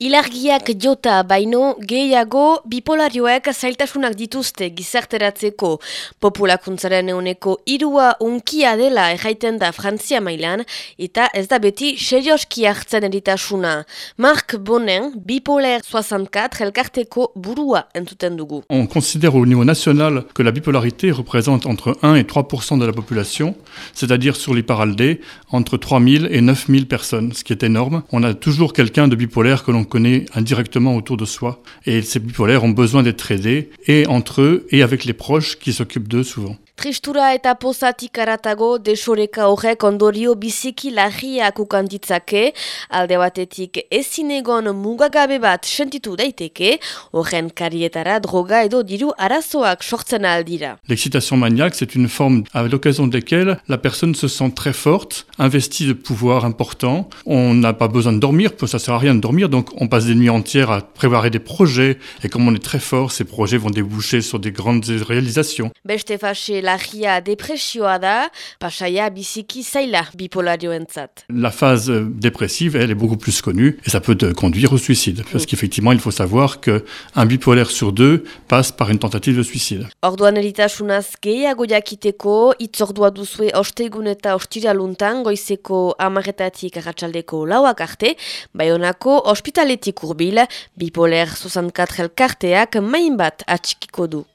Ilargiak jota baino gehiago bipolarioek zailtasunak dituzte gizarteratzeko populakuntzaren euneko irua unkia dela erraiten da Frantzia mailan eta ez da beti serioski hartzen eritasuna. Mark Bonen, bipolar 64 elkarteko burua entuten dugu. On considère au niveau national que la bipolarité représente entre 1 et 3% de la population, c'est-à-dire sur les paraldés, entre 3000 et 9000 personnes, ce qui est énorme. On a toujours quelqu'un de bipolaire que l'on connaît indirectement autour de soi. Et ces bipolaires ont besoin d'être aidés, et entre eux, et avec les proches qui s'occupent d'eux souvent. Tristura eta pozatik aratago desoreka horrek ondorio biziki larriak ukanditzake, alde batetik ezinegon mugagabe bat sentitu daiteke, horren karietara droga edo diru arazoak sortzen aldira. L'excitation maniaque, c'est une forme à l'occasion de laquelle la personne se sent très forte, investie de pouvoir important. On n'a pas besoin de dormir, ça sert à rien de dormir, donc on passe des nuits entières à préparer des projets, et comme on est très fort, ces projets vont déboucher sur des grandes réalisations. Beste larria depresioa da, pasaia biziki zaila bipolarioentzat. La phase euh, dépressive, elle est beaucoup plus connue et ça peut te conduire au suicide. Parce qu'effectivement, il faut savoir qu'un bipolaire sur deux passe par une tentative de suicide. Orduan eritasunaz gehiago jakiteko, itzordua duzue ostegun eta ostiraluntan goizeko amaretatik arratsaldeko lauak arte, baionako ospitaletik urbil, bipoler 64 elkarteak main bat atxikiko du.